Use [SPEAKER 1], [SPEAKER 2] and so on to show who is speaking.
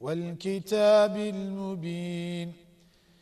[SPEAKER 1] والكتاب المبين